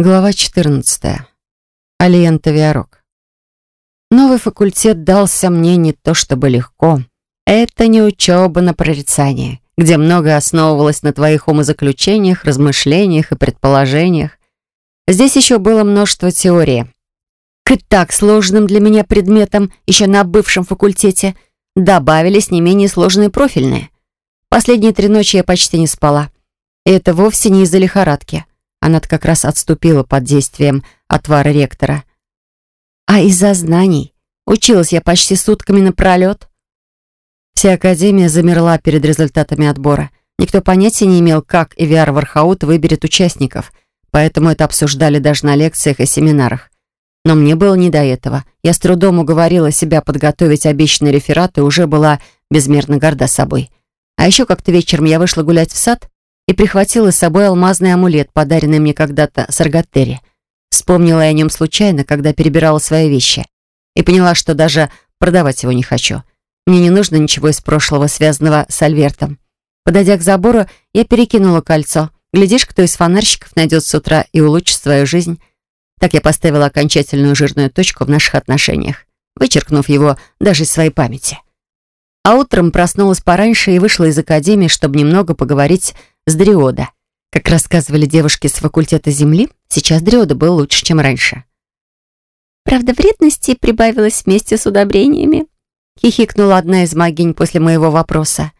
Глава 14. Алиента Виарок. Новый факультет дался мне не то чтобы легко. Это не учеба на прорицание, где многое основывалось на твоих умозаключениях, размышлениях и предположениях. Здесь еще было множество теории. К и так сложным для меня предметам, еще на бывшем факультете, добавились не менее сложные профильные. Последние три ночи я почти не спала. И это вовсе не из-за лихорадки. Она как раз отступила под действием отвара ректора. А из-за знаний. Училась я почти сутками напролет. Вся Академия замерла перед результатами отбора. Никто понятия не имел, как Эвиар Вархаут выберет участников, поэтому это обсуждали даже на лекциях и семинарах. Но мне было не до этого. Я с трудом уговорила себя подготовить обещанный реферат и уже была безмерно горда собой. А еще как-то вечером я вышла гулять в сад и прихватила с собой алмазный амулет, подаренный мне когда-то Саргаттери. Вспомнила я о нем случайно, когда перебирала свои вещи, и поняла, что даже продавать его не хочу. Мне не нужно ничего из прошлого, связанного с Альвертом. Подойдя к забору, я перекинула кольцо. Глядишь, кто из фонарщиков найдет с утра и улучшит свою жизнь. Так я поставила окончательную жирную точку в наших отношениях, вычеркнув его даже из своей памяти. А утром проснулась пораньше и вышла из академии, чтобы немного поговорить с Дриода. Как рассказывали девушки с факультета Земли, сейчас Дриода был лучше, чем раньше. «Правда, вредности прибавилось вместе с удобрениями?» хихикнула одна из магинь после моего вопроса.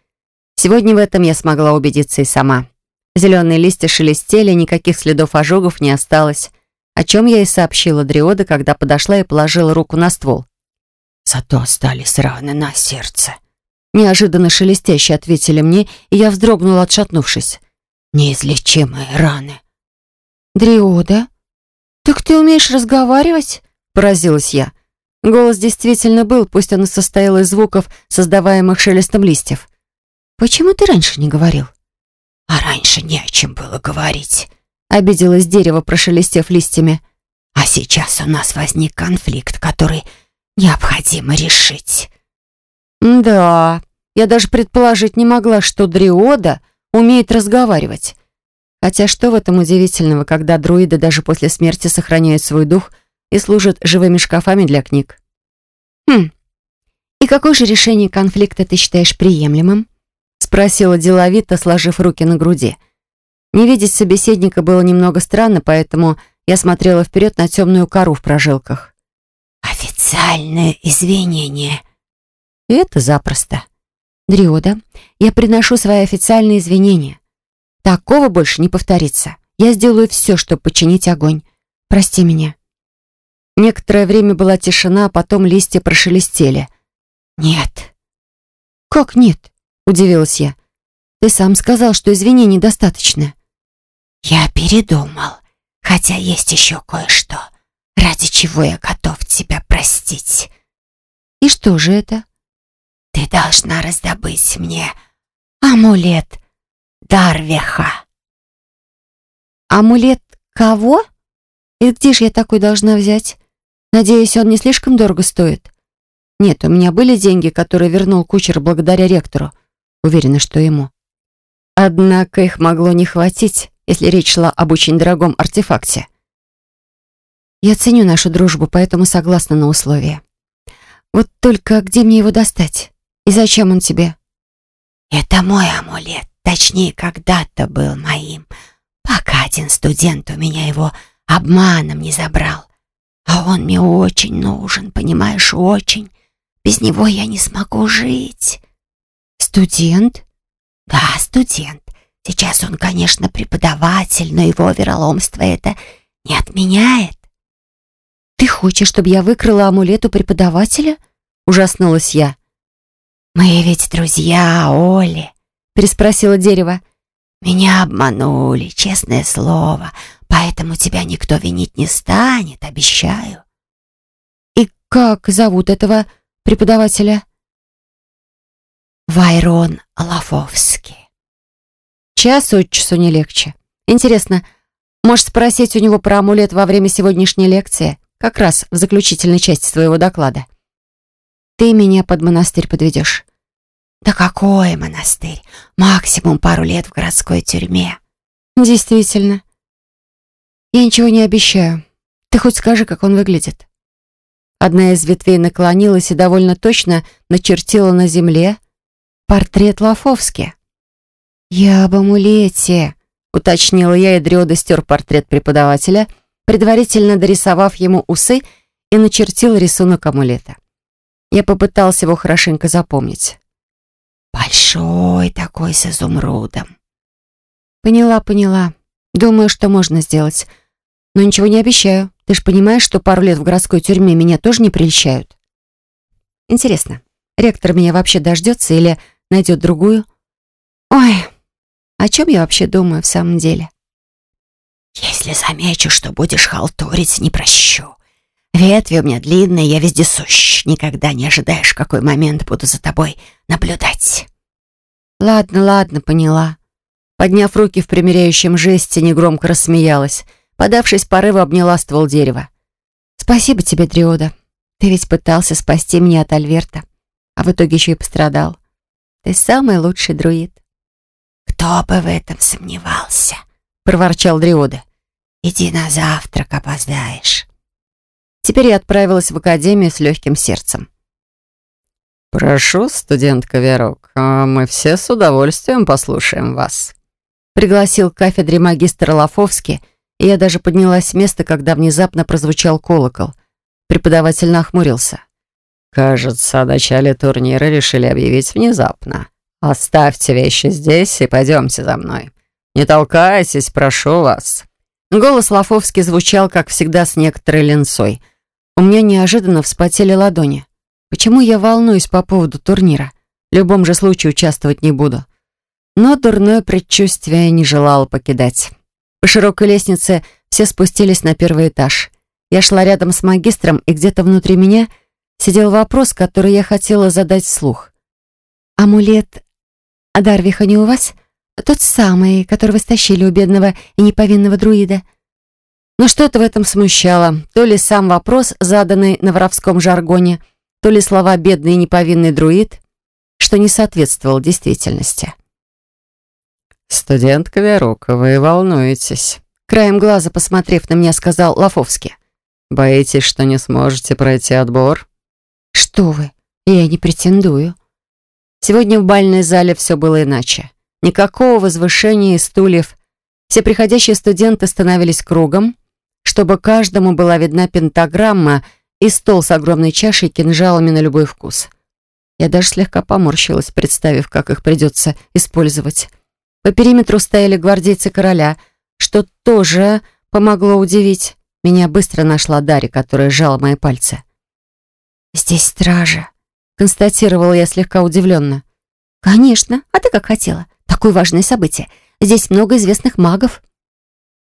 Сегодня в этом я смогла убедиться и сама. Зеленые листья шелестели, никаких следов ожогов не осталось, о чем я и сообщила Дриода, когда подошла и положила руку на ствол. «Зато остались раны на сердце», Неожиданно шелестяще ответили мне, и я вздрогнула, отшатнувшись. «Неизлечимые раны». «Дриода? Так ты умеешь разговаривать?» Поразилась я. Голос действительно был, пусть он состоял из звуков, создаваемых шелестом листьев. «Почему ты раньше не говорил?» «А раньше не о чем было говорить», — обиделось дерево, прошелестев листьями. «А сейчас у нас возник конфликт, который необходимо решить». «Да, я даже предположить не могла, что Дриода умеет разговаривать. Хотя что в этом удивительного, когда друиды даже после смерти сохраняют свой дух и служат живыми шкафами для книг? Хм. И какое же решение конфликта ты считаешь приемлемым? Спросила деловито, сложив руки на груди. Не видеть собеседника было немного странно, поэтому я смотрела вперед на темную кору в прожилках. «Официальное извинение», это запросто. Дриода, я приношу свои официальные извинения. Такого больше не повторится. Я сделаю все, чтобы починить огонь. Прости меня. Некоторое время была тишина, а потом листья прошелестели. «Нет». «Как нет?» — удивилась я. «Ты сам сказал, что извинений достаточно». «Я передумал, хотя есть еще кое-что, ради чего я готов тебя простить». «И что же это?» Ты должна раздобыть мне амулет Дарвеха. Амулет кого? И где же я такой должна взять? Надеюсь, он не слишком дорого стоит. Нет, у меня были деньги, которые вернул кучер благодаря ректору. Уверена, что ему. Однако их могло не хватить, если речь шла об очень дорогом артефакте. Я ценю нашу дружбу, поэтому согласна на условия. Вот только где мне его достать? И зачем он тебе? Это мой амулет, точнее, когда-то был моим, пока один студент у меня его обманом не забрал. А он мне очень нужен, понимаешь, очень. Без него я не смогу жить. Студент? Да, студент. Сейчас он, конечно, преподаватель, но его вероломство это не отменяет. Ты хочешь, чтобы я выкрала амулет у преподавателя? Ужаснулась я. «Мы ведь друзья, Оли», — переспросило дерево. «Меня обманули, честное слово, поэтому тебя никто винить не станет, обещаю». «И как зовут этого преподавателя?» Вайрон Лафовский. Час от часу не легче. Интересно, может спросить у него про амулет во время сегодняшней лекции, как раз в заключительной части своего доклада. Ты меня под монастырь подведешь. Да какой монастырь? Максимум пару лет в городской тюрьме. Действительно. Я ничего не обещаю. Ты хоть скажи, как он выглядит. Одна из ветвей наклонилась и довольно точно начертила на земле портрет Лафовски. «Я об амулете», — уточнила я, и Дриода стер портрет преподавателя, предварительно дорисовав ему усы и начертил рисунок амулета. Я попытался его хорошенько запомнить. «Большой такой с изумрудом». «Поняла, поняла. Думаю, что можно сделать. Но ничего не обещаю. Ты ж понимаешь, что пару лет в городской тюрьме меня тоже не прельщают? Интересно, ректор меня вообще дождется или найдет другую? Ой, о чем я вообще думаю в самом деле? Если замечу, что будешь халтурить, не прощу. Ветви у меня длинные, я вездесущ. Никогда не ожидаешь, в какой момент буду за тобой наблюдать. Ладно, ладно, поняла. Подняв руки в примиряющем жесте, негромко рассмеялась — Подавшись порыву, обняла ствол дерева. «Спасибо тебе, Дриода. Ты ведь пытался спасти меня от Альверта, а в итоге еще и пострадал. Ты самый лучший друид». «Кто бы в этом сомневался?» — проворчал Дриода. «Иди на завтрак, опоздаешь». Теперь я отправилась в академию с легким сердцем. «Прошу, студентка Верок, а мы все с удовольствием послушаем вас», — пригласил к кафедре магистр Лафовский, и я даже поднялась с места, когда внезапно прозвучал колокол. Преподаватель нахмурился. «Кажется, о начале турнира решили объявить внезапно. Оставьте вещи здесь и пойдемте за мной. Не толкайтесь, прошу вас». Голос Лафовский звучал, как всегда, с некоторой ленцой. У меня неожиданно вспотели ладони. Почему я волнуюсь по поводу турнира? В любом же случае участвовать не буду. Но дурное предчувствие не желало покидать. По широкой лестнице все спустились на первый этаж. Я шла рядом с магистром, и где-то внутри меня сидел вопрос, который я хотела задать вслух. «Амулет Дарвиха не у вас? Тот самый, который вы стащили у бедного и неповинного друида?» Но что-то в этом смущало. То ли сам вопрос, заданный на воровском жаргоне, то ли слова «бедный и неповинный друид», что не соответствовал действительности. «Студентка Верука, вы волнуетесь», — краем глаза посмотрев на меня, сказал Лафовский. «Боитесь, что не сможете пройти отбор?» «Что вы, я не претендую». Сегодня в бальной зале все было иначе. Никакого возвышения и стульев. Все приходящие студенты становились кругом, чтобы каждому была видна пентаграмма и стол с огромной чашей кинжалами на любой вкус. Я даже слегка поморщилась, представив, как их придется использовать. По периметру стояли гвардейцы короля, что тоже помогло удивить. Меня быстро нашла Дарья, которая сжала мои пальцы. «Здесь стража», — констатировала я слегка удивленно. «Конечно. А ты как хотела? Такое важное событие. Здесь много известных магов».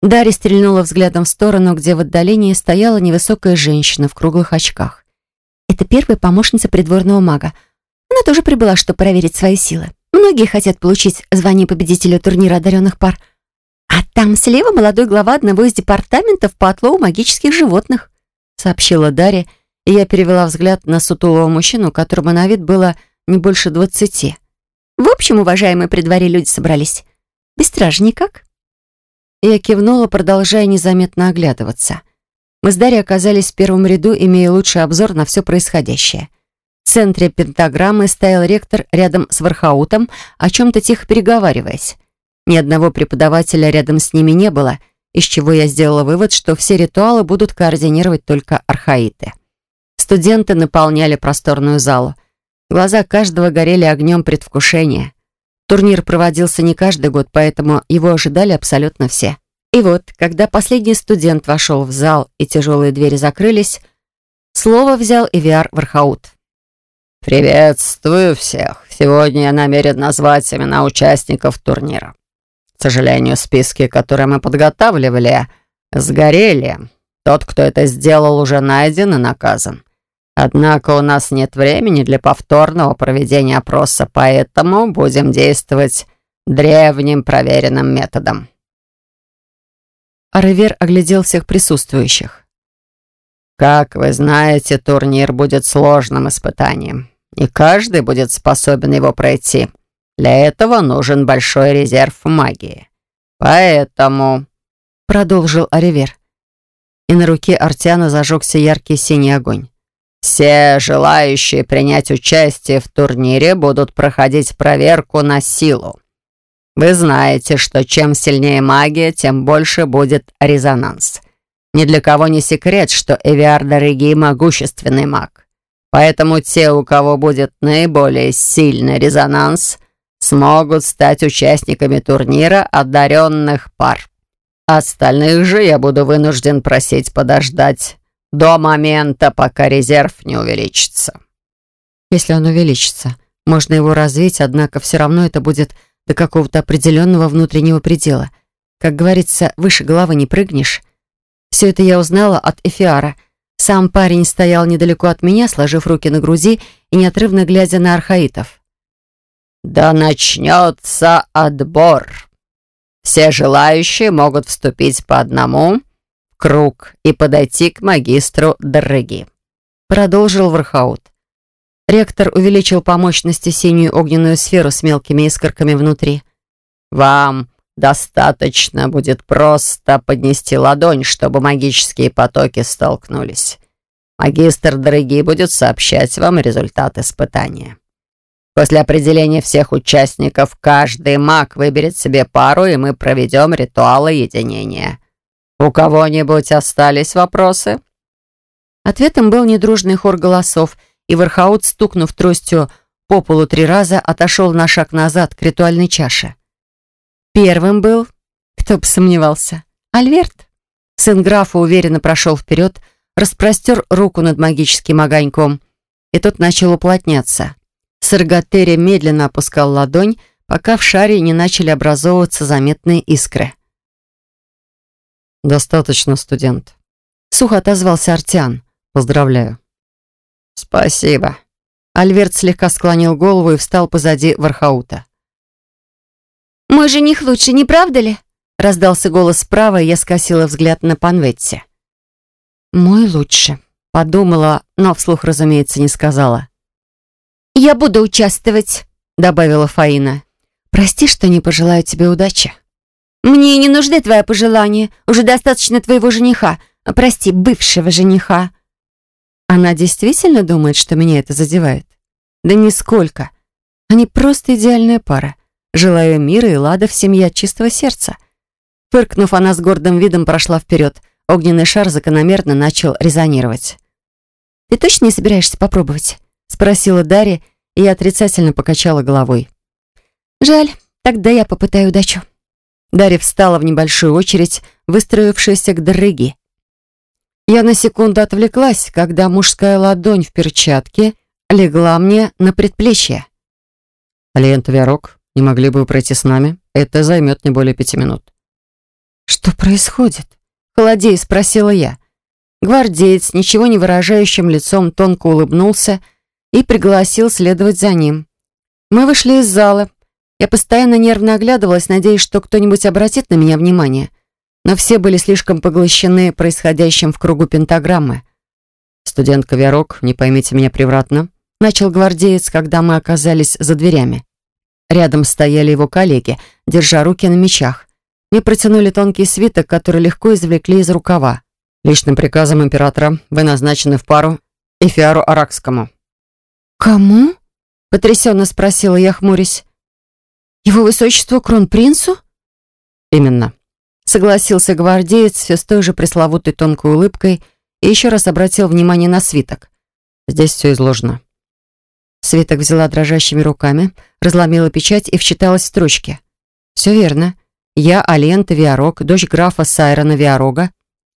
Дарья стрельнула взглядом в сторону, где в отдалении стояла невысокая женщина в круглых очках. «Это первая помощница придворного мага. Она тоже прибыла, чтобы проверить свои силы. Многие хотят получить звание победителя турнира одаренных пар. А там слева молодой глава одного из департаментов по отлову магических животных», сообщила Дарья, и я перевела взгляд на сутулого мужчину, которому на вид было не больше двадцати. «В общем, уважаемые при дворе люди собрались. Без стражи никак?» Я кивнула, продолжая незаметно оглядываться. Мы с Дарьей оказались в первом ряду, имея лучший обзор на все происходящее. В центре пентаграммы стоял ректор рядом с Вархаутом, о чем-то тихо переговариваясь. Ни одного преподавателя рядом с ними не было, из чего я сделала вывод, что все ритуалы будут координировать только архаиты. Студенты наполняли просторную залу. Глаза каждого горели огнем предвкушения. Турнир проводился не каждый год, поэтому его ожидали абсолютно все. И вот, когда последний студент вошел в зал и тяжелые двери закрылись, слово взял Эвиар Вархаут. «Приветствую всех. Сегодня я намерен назвать имена участников турнира. К сожалению, списки, которые мы подготавливали, сгорели. Тот, кто это сделал, уже найден и наказан. Однако у нас нет времени для повторного проведения опроса, поэтому будем действовать древним проверенным методом». Аривер оглядел всех присутствующих. «Как вы знаете, турнир будет сложным испытанием. Не каждый будет способен его пройти. Для этого нужен большой резерв магии. Поэтому продолжил Оливер. И на руке Артиана зажегся яркий синий огонь. Все желающие принять участие в турнире будут проходить проверку на силу. Вы знаете, что чем сильнее магия, тем больше будет резонанс. Ни для кого не секрет, что Эвиар Дороги могущественный маг. Поэтому те, у кого будет наиболее сильный резонанс, смогут стать участниками турнира одаренных пар. Остальных же я буду вынужден просить подождать до момента, пока резерв не увеличится. Если он увеличится, можно его развить, однако все равно это будет до какого-то определенного внутреннего предела. Как говорится, выше головы не прыгнешь. Все это я узнала от Эфиара. Сам парень стоял недалеко от меня, сложив руки на груди и неотрывно глядя на архаитов. «Да начнется отбор. Все желающие могут вступить по одному в круг и подойти к магистру Дороги», — продолжил Вархаут. Ректор увеличил по мощности синюю огненную сферу с мелкими искорками внутри. «Вам достаточно будет просто поднести ладонь, чтобы магические потоки столкнулись. Магистр Дороги будет сообщать вам результат испытания. После определения всех участников каждый маг выберет себе пару, и мы проведем ритуалы единения. «У кого-нибудь остались вопросы?» Ответом был недружный хор голосов, и Вархаут, стукнув тростью по полу три раза, отошел на шаг назад к ритуальной чаше. Первым был, кто бы сомневался, Альверт. Сын графа уверенно прошел вперед, распростер руку над магическим огоньком, и тот начал уплотняться. Саргатери медленно опускал ладонь, пока в шаре не начали образовываться заметные искры. «Достаточно, студент», — сухо отозвался Артиан. «Поздравляю». «Спасибо». Альверт слегка склонил голову и встал позади Вархаута. «Мой жених лучше, не правда ли?» Раздался голос справа, и я скосила взгляд на Панветти. «Мой лучше», — подумала, но вслух, разумеется, не сказала. «Я буду участвовать», — добавила Фаина. «Прости, что не пожелаю тебе удачи». «Мне не нужны твои пожелания. Уже достаточно твоего жениха. Прости, бывшего жениха». Она действительно думает, что меня это задевает? Да нисколько. Они просто идеальная пара. Желаю мира и лада в семье от чистого сердца. Фыркнув, она с гордым видом прошла вперед. Огненный шар закономерно начал резонировать. «Ты точно не собираешься попробовать?» Спросила Дарья, и отрицательно покачала головой. «Жаль, тогда я попытаю удачу». Дарья встала в небольшую очередь, выстроившуюся к дрыге. Я на секунду отвлеклась, когда мужская ладонь в перчатке легла мне на предплечье. «Алиент Виарок, не могли бы вы пройти с нами? Это займет не более пяти минут». «Что происходит?» — холодея спросила я. Гвардеец, ничего не выражающим лицом, тонко улыбнулся и пригласил следовать за ним. Мы вышли из зала, я постоянно нервно оглядывалась, надеясь, что кто-нибудь обратит на меня внимание. Но все были слишком поглощены происходящим в кругу пентаграммы. «Студентка Вярок, не поймите меня превратно», начал гвардеец, когда мы оказались за дверями. Рядом стояли его коллеги, держа руки на мечах. Мне протянули тонкий свиток, который легко извлекли из рукава. «Личным приказом императора вы назначены в пару Эфиару Аракскому». «Кому?» — потрясенно спросила я, хмурясь. «Его высочество кронпринцу?» «Именно», — согласился гвардеец все с той же пресловутой тонкой улыбкой и еще раз обратил внимание на свиток. «Здесь все изложено». Свиток взяла дрожащими руками, разломила печать и вчиталась в строчки. «Все верно. Я, Алента Виарог, дочь графа Сайрона Виарога,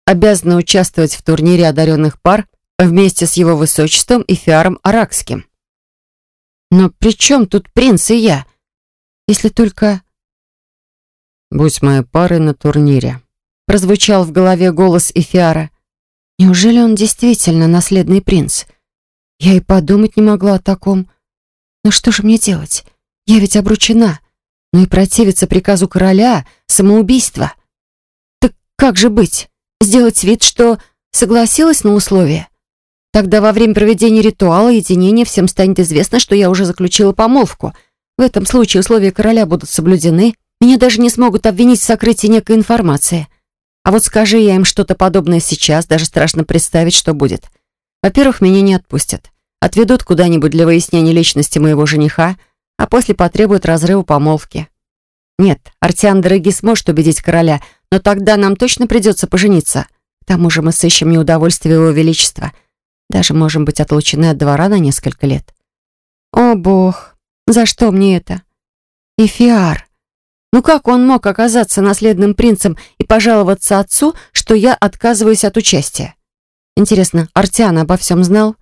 обязана участвовать в турнире одаренных пар вместе с его высочеством и Фиаром Аракским». «Но при чем тут принц и я?» Если только... «Будь моей парой на турнире», — прозвучал в голове голос Эфиара. «Неужели он действительно наследный принц? Я и подумать не могла о таком. Но что же мне делать? Я ведь обручена. Но и противиться приказу короля — самоубийство. Так как же быть? Сделать вид, что согласилась на условия?» Тогда во время проведения ритуала единения всем станет известно, что я уже заключила помолвку — в этом случае условия короля будут соблюдены, меня даже не смогут обвинить в сокрытии некой информации. А вот скажи я им что-то подобное сейчас, даже страшно представить, что будет. Во-первых, меня не отпустят. Отведут куда-нибудь для выяснения личности моего жениха, а после потребуют разрыва помолвки. Нет, Артиан Дороги сможет убедить короля, но тогда нам точно придется пожениться. К тому же мы сыщем неудовольствие его величества. Даже можем быть отлучены от двора на несколько лет. О, бог, за что мне это? Эфиар. Ну как он мог оказаться наследным принцем и пожаловаться отцу, что я отказываюсь от участия? Интересно, Артиан обо всем знал?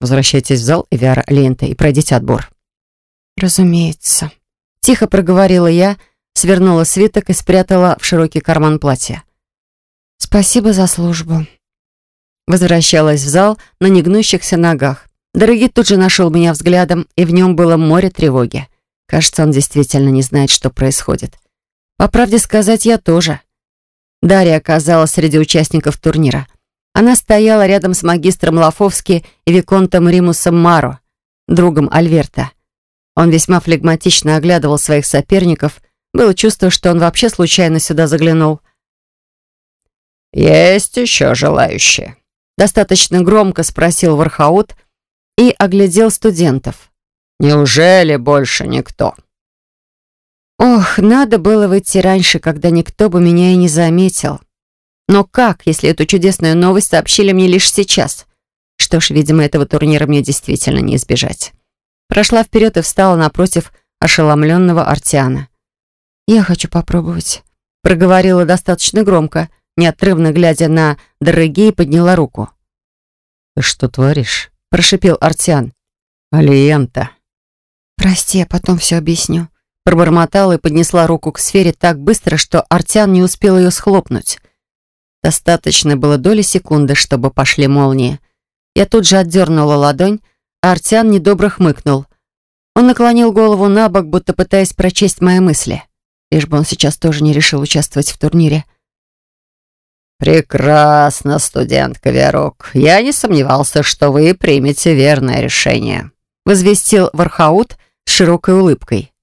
Возвращайтесь в зал Эвиара Лента и пройдите отбор. Разумеется. Тихо проговорила я, свернула свиток и спрятала в широкий карман платья. «Спасибо за службу». Возвращалась в зал на негнущихся ногах. Дорогий тут же нашел меня взглядом, и в нем было море тревоги. Кажется, он действительно не знает, что происходит. По правде сказать, я тоже. Дарья оказалась среди участников турнира. Она стояла рядом с магистром Лафовски и виконтом Римусом Маро, другом Альверта. Он весьма флегматично оглядывал своих соперников. Было чувство, что он вообще случайно сюда заглянул. «Есть еще желающие?» Достаточно громко спросил Вархаут и оглядел студентов. «Неужели больше никто?» Ох, надо было выйти раньше, когда никто бы меня и не заметил. Но как, если эту чудесную новость сообщили мне лишь сейчас? Что ж, видимо, этого турнира мне действительно не избежать. Прошла вперед и встала напротив ошеломленного Артиана. «Я хочу попробовать», — проговорила достаточно громко, неотрывно глядя на дорогие, подняла руку. «Ты что творишь?» — прошипел Артиан. «Алиента». «Прости, я потом все объясню». Пробормотала и поднесла руку к сфере так быстро, что Артиан не успел ее схлопнуть. Достаточно было доли секунды, чтобы пошли молнии. Я тут же отдернула ладонь, а Артян недобро хмыкнул. Он наклонил голову набок, будто пытаясь прочесть мои мысли. Лишь бы он сейчас тоже не решил участвовать в турнире. «Прекрасно, студентка Верок. Я не сомневался, что вы примете верное решение», возвестил Вархаут с широкой улыбкой.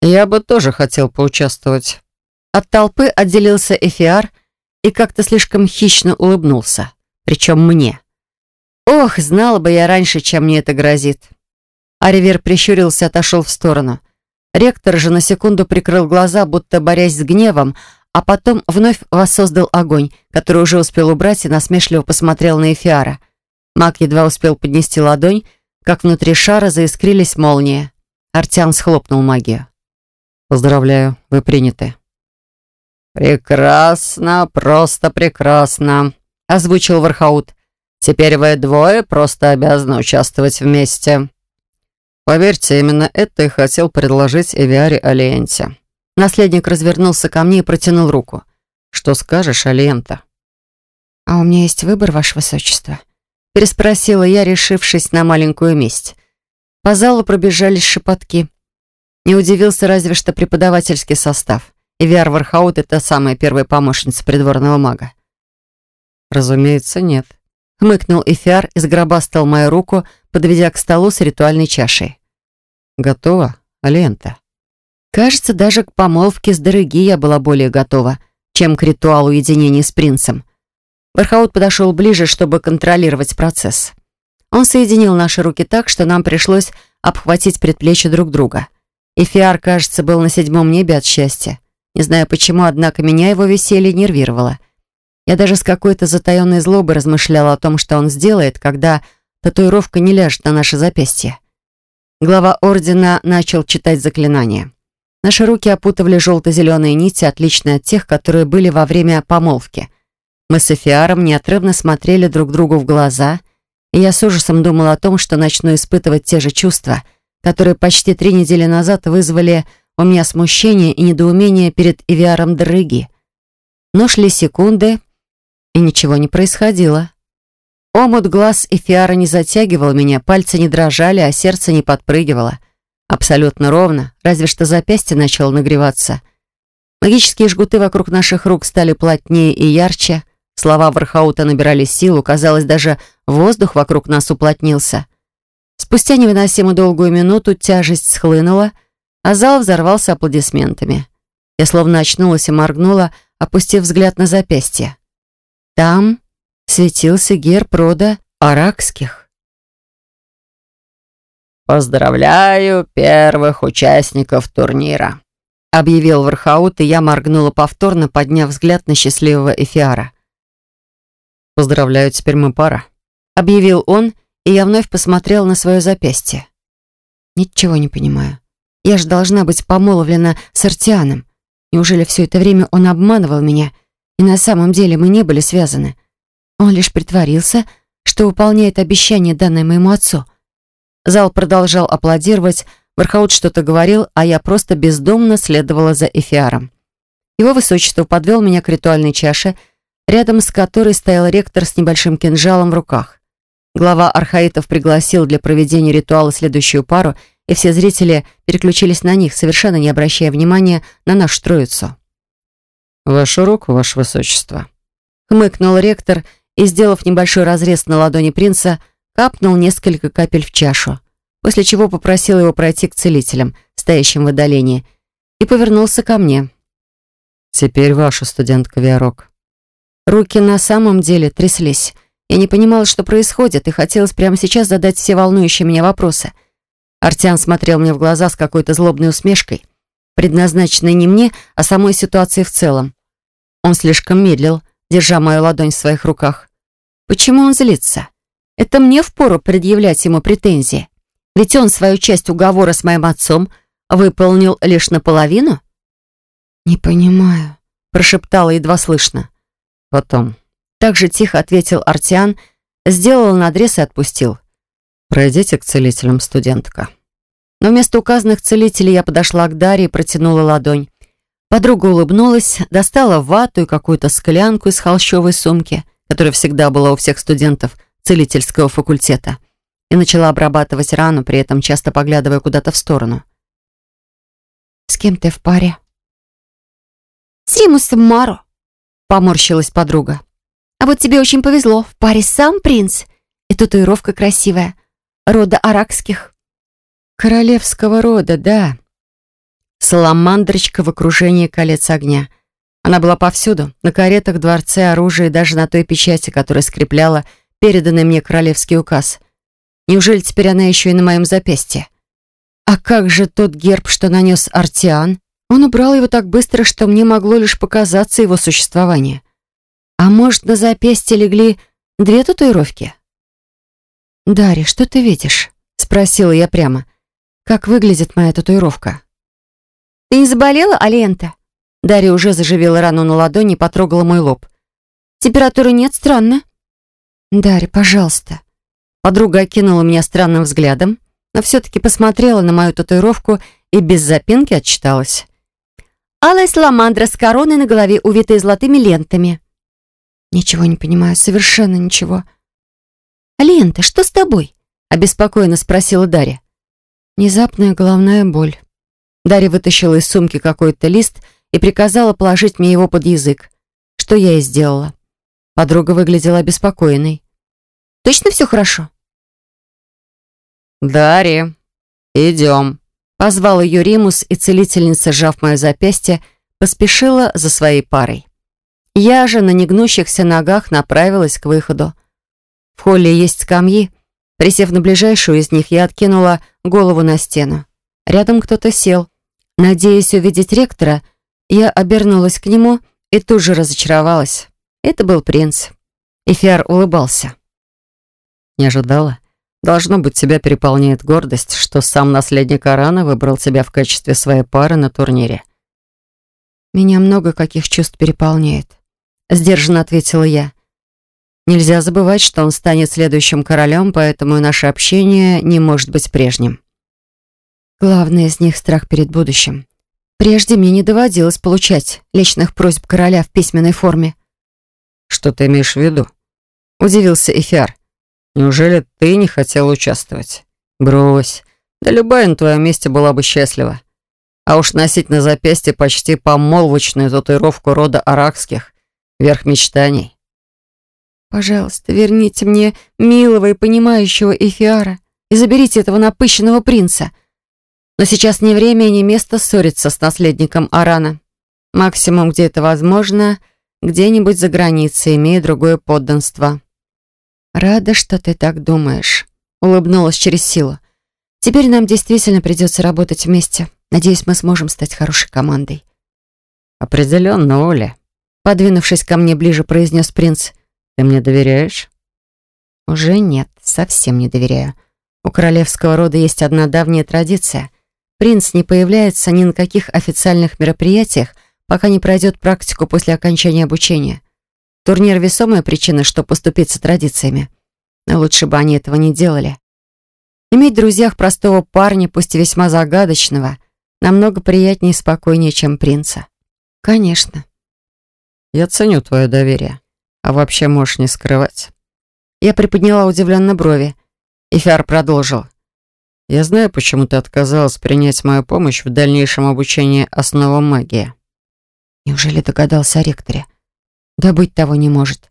«Я бы тоже хотел поучаствовать». От толпы отделился Эфиар и как-то слишком хищно улыбнулся. Причем мне. Ох, знала бы я раньше, чем мне это грозит. Аривер прищурился и отошел в сторону. Ректор же на секунду прикрыл глаза, будто борясь с гневом, а потом вновь воссоздал огонь, который уже успел убрать и насмешливо посмотрел на Эфиара. Маг едва успел поднести ладонь, как внутри шара заискрились молнии. Артян схлопнул магию. «Поздравляю, вы приняты». «Прекрасно, просто прекрасно», — озвучил Вархаут. Теперь вы двое просто обязаны участвовать вместе». Поверьте, именно это и хотел предложить Эвиаре Алиенте. Наследник развернулся ко мне и протянул руку. «Что скажешь, Алиента?» «А у меня есть выбор, Ваше Высочество?» Переспросила я, решившись на маленькую месть. По залу пробежались шепотки. Не удивился разве что преподавательский состав. Эвиар Вархаут — это самая первая помощница придворного мага. «Разумеется, нет», Хмыкнул Эфиар и сграбастал мою руку, подведя к столу с ритуальной чашей. «Готова, Алиента?» Кажется, даже к помолвке с дороги я была более готова, чем к ритуалу единения с принцем. Вархаут подошел ближе, чтобы контролировать процесс. Он соединил наши руки так, что нам пришлось обхватить предплечья друг друга. Эфиар, кажется, был на седьмом небе от счастья. Не знаю почему, однако меня его веселье нервировало — я даже с какой-то затаенной злобой размышляла о том, что он сделает, когда татуировка не ляжет на наше запястье. Глава ордена начал читать заклинания. Наши руки опутывали желто-зеленые нити, отличные от тех, которые были во время помолвки. Мы с Эфиаром неотрывно смотрели друг другу в глаза, и я с ужасом думала о том, что начну испытывать те же чувства, которые почти три недели назад вызвали у меня смущение и недоумение перед Эвиаром Дрыги. Но шли секунды, и ничего не происходило. Омут глаз Эфиара не затягивал меня, пальцы не дрожали, а сердце не подпрыгивало. Абсолютно ровно, разве что запястье начало нагреваться. Магические жгуты вокруг наших рук стали плотнее и ярче, слова Вархаута набирали силу, казалось, даже воздух вокруг нас уплотнился. Спустя невыносимо долгую минуту тяжесть схлынула, а зал взорвался аплодисментами. Я словно очнулась и моргнула, опустив взгляд на запястье. Там светился герб рода Аракских. «Поздравляю первых участников турнира», — объявил Вархаут, и я моргнула повторно, подняв взгляд на счастливого Эфиара. «Поздравляю, теперь мы пара», — объявил он, и я вновь посмотрела на свое запястье. Ничего не понимаю. Я же должна быть помолвлена с Артианом. Неужели все это время он обманывал меня, и на самом деле мы не были связаны? Он лишь притворился, что выполняет обещание, данное моему отцу. Зал продолжал аплодировать, Вархаут что-то говорил, а я просто бездумно следовала за Эфиаром. Его высочество подвел меня к ритуальной чаше, рядом с которой стоял ректор с небольшим кинжалом в руках. Глава архаитов пригласил для проведения ритуала следующую пару, и все зрители переключились на них, совершенно не обращая внимания на нашу троицу. «Вашу руку, ваше высочество», — хмыкнул ректор и, сделав небольшой разрез на ладони принца, капнул несколько капель в чашу, после чего попросил его пройти к целителям, стоящим в отдалении, и повернулся ко мне. «Теперь ваша студентка Виарок». Руки на самом деле тряслись. Я не понимала, что происходит, и хотелось прямо сейчас задать все волнующие меня вопросы. Артян смотрел мне в глаза с какой-то злобной усмешкой, предназначенной не мне, а самой ситуации в целом. Он слишком медлил, держа мою ладонь в своих руках. Почему он злится? Это мне впору предъявлять ему претензии. Ведь он свою часть уговора с моим отцом выполнил лишь наполовину? «Не понимаю», — прошептала едва слышно. «Потом, так же тихо ответил Артиан, сделал надрез и отпустил. «Пройдите к целителям, студентка». Но вместо указанных целителей я подошла к Дарье и протянула ладонь. Подруга улыбнулась, достала вату и какую-то склянку из холщовой сумки, которая всегда была у всех студентов целительского факультета, и начала обрабатывать рану, при этом часто поглядывая куда-то в сторону. «С кем ты в паре?» «С Римусом Маро», — поморщилась подруга. А вот тебе очень повезло. В паре сам принц. И татуировка красивая. Рода аракских. Королевского рода, да. Саламандрочка в окружении колец огня. Она была повсюду. На каретах, дворце, оружии, даже на той печати, которая скрепляла переданный мне королевский указ. Неужели теперь она еще и на моем запястье? А как же тот герб, что нанес Артиан? Он убрал его так быстро, что мне могло лишь показаться его существование. А может, на запястье легли две татуировки? «Дарья, что ты видишь?» — спросила я прямо. «Как выглядит моя татуировка?» «Ты не заболела, Алента?» Дарья уже заживила рану на ладони и потрогала мой лоб. «Температуры нет, странно». «Дарья, пожалуйста». Подруга окинула меня странным взглядом, но все-таки посмотрела на мою татуировку и без запинки отчиталась. «Алая саламандра с короной на голове, увитой золотыми лентами». «Ничего не понимаю, совершенно ничего». «Лента, что с тобой?» — обеспокоенно спросила Дарья. Внезапная головная боль. Дарья вытащила из сумки какой-то лист и приказала положить мне его под язык, что я и сделала. Подруга выглядела обеспокоенной. «Точно все хорошо?» «Дарья, идем», — позвал ее Римус, и целительница, сжав мое запястье, поспешила за своей парой. Я же на негнущихся ногах направилась к выходу. В холле есть скамьи. Присев на ближайшую из них, я откинула голову на стену. Рядом кто-то сел. Надеясь увидеть ректора, я обернулась к нему и тут же разочаровалась. Это был принц. Эфиар улыбался. «Не ожидала? Должно быть, тебя переполняет гордость, что сам наследник Арана выбрал тебя в качестве своей пары на турнире». «Меня много каких чувств переполняет сдержанно ответила я. Нельзя забывать, что он станет следующим королем, поэтому и наше общение не может быть прежним. Главное из них — страх перед будущим. Прежде мне не доводилось получать личных просьб короля в письменной форме. «Что ты имеешь в виду?» — удивился Эфиар. «Неужели ты не хотел участвовать? Брось. Да любая на твоем месте была бы счастлива. А уж носить на запястье почти помолвочную татуировку рода аракских верх мечтаний. Пожалуйста, верните мне милого и понимающего Эфиара и заберите этого напыщенного принца. Но сейчас не время и не место ссориться с наследником Арана. Максимум, где это возможно, где-нибудь за границей, имея другое подданство. «Рада, что ты так думаешь», — улыбнулась через силу. «Теперь нам действительно придется работать вместе. Надеюсь, мы сможем стать хорошей командой». «Определенно, Оля», — подвинувшись ко мне ближе, произнес принц. «Ты мне доверяешь?» «Уже нет, совсем не доверяю. У королевского рода есть одна давняя традиция. Принц не появляется ни на каких официальных мероприятиях, пока не пройдет практику после окончания обучения. Турнир — весомая причина, что поступиться традициями. Но лучше бы они этого не делали. Иметь в друзьях простого парня, пусть и весьма загадочного, намного приятнее и спокойнее, чем принца. Конечно. Я ценю твое доверие. А вообще можешь не скрывать. Я приподняла удивленно брови. И Фиар продолжил. Я знаю, почему ты отказалась принять мою помощь в дальнейшем обучении основам магии. Неужели догадался о ректоре? Да быть того не может.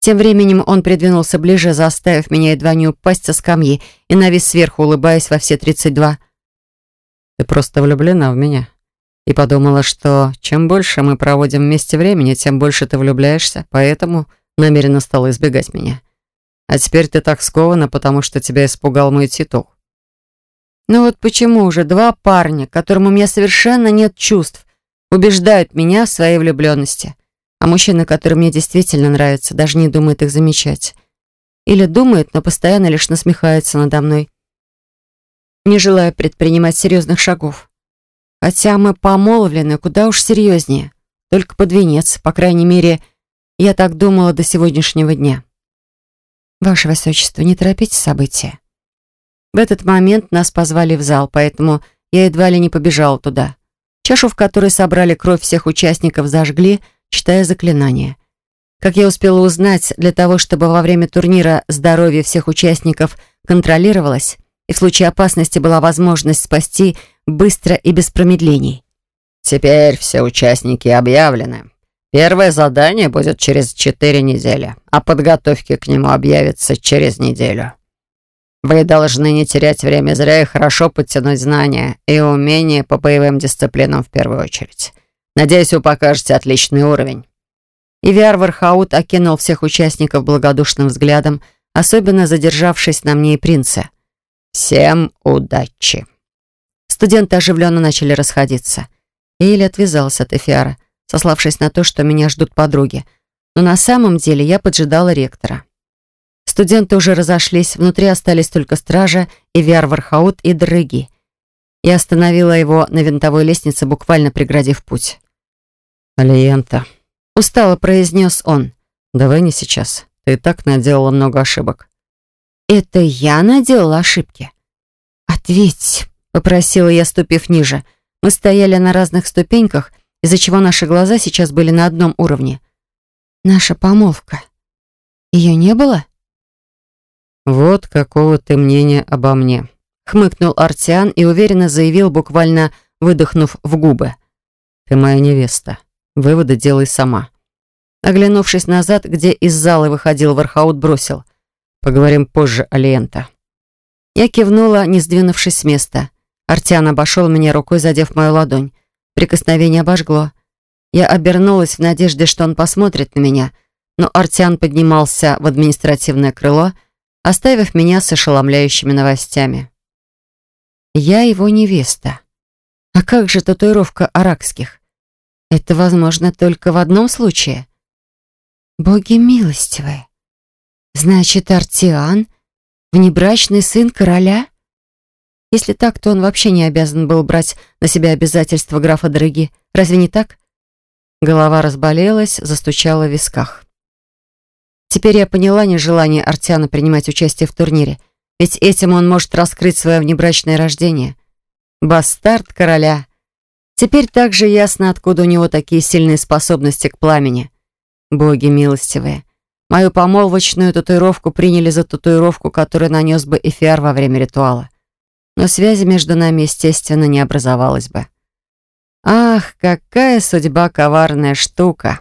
Тем временем он придвинулся ближе, заставив меня едва не упасть со скамьи и навис сверху, улыбаясь во все тридцать два. Ты просто влюблена в меня. И подумала, что чем больше мы проводим вместе времени, тем больше ты влюбляешься, поэтому намеренно стала избегать меня. А теперь ты так скована, потому что тебя испугал мой титул. Ну вот почему уже два парня, которым у меня совершенно нет чувств, убеждают меня в своей влюбленности, а мужчина, который мне действительно нравится, даже не думает их замечать. Или думает, но постоянно лишь насмехается надо мной, не желая предпринимать серьезных шагов. Хотя мы помолвлены куда уж серьезнее, только под венец, по крайней мере, я так думала до сегодняшнего дня. Ваше Высочество, не торопите события. В этот момент нас позвали в зал, поэтому я едва ли не побежала туда. Чашу, в которой собрали кровь всех участников, зажгли, читая заклинание. Как я успела узнать, для того, чтобы во время турнира здоровье всех участников контролировалось, и в случае опасности была возможность спасти быстро и без промедлений. «Теперь все участники объявлены. Первое задание будет через четыре недели, а подготовки к нему объявятся через неделю. Вы должны не терять время зря и хорошо подтянуть знания и умения по боевым дисциплинам в первую очередь. Надеюсь, вы покажете отличный уровень». Эвиар Вархаут окинул всех участников благодушным взглядом, особенно задержавшись на мне и принце. «Всем удачи!» Студенты оживленно начали расходиться. Я еле отвязалась от Эфиара, сославшись на то, что меня ждут подруги. Но на самом деле я поджидала ректора. Студенты уже разошлись, внутри остались только стража, Эвиар Вархаут и Дрыги. Я остановила его на винтовой лестнице, буквально преградив путь. «Алиента», — устало произнес он. «Давай не сейчас. Ты и так наделала много ошибок». «Это я наделала ошибки?» «Ответь», — попросила я, ступив ниже. Мы стояли на разных ступеньках, из-за чего наши глаза сейчас были на одном уровне. «Наша помолвка. Ее не было?» «Вот какого ты мнения обо мне», — хмыкнул Артиан и уверенно заявил, буквально выдохнув в губы. «Ты моя невеста. Выводы делай сама». Оглянувшись назад, где из зала выходил Вархаут, бросил. «Поговорим позже, Алиента». Я кивнула, не сдвинувшись с места. Артиан обошел меня рукой, задев мою ладонь. Прикосновение обожгло. Я обернулась в надежде, что он посмотрит на меня, но Артиан поднимался в административное крыло, оставив меня с ошеломляющими новостями. Я его невеста. А как же татуировка аракских? Это возможно только в одном случае. Боги милостивые. Значит, Артиан — внебрачный сын короля? Если так, то он вообще не обязан был брать на себя обязательства графа Дрыги. Разве не так? Голова разболелась, застучала в висках. Теперь я поняла нежелание Артиана принимать участие в турнире, ведь этим он может раскрыть свое внебрачное рождение. Бастард короля. Теперь также ясно, откуда у него такие сильные способности к пламени. Боги милостивые. Мою помолвочную татуировку приняли за татуировку, которую нанес бы Эфиар во время ритуала. Но связи между нами, естественно, не образовалось бы. Ах, какая судьба коварная штука!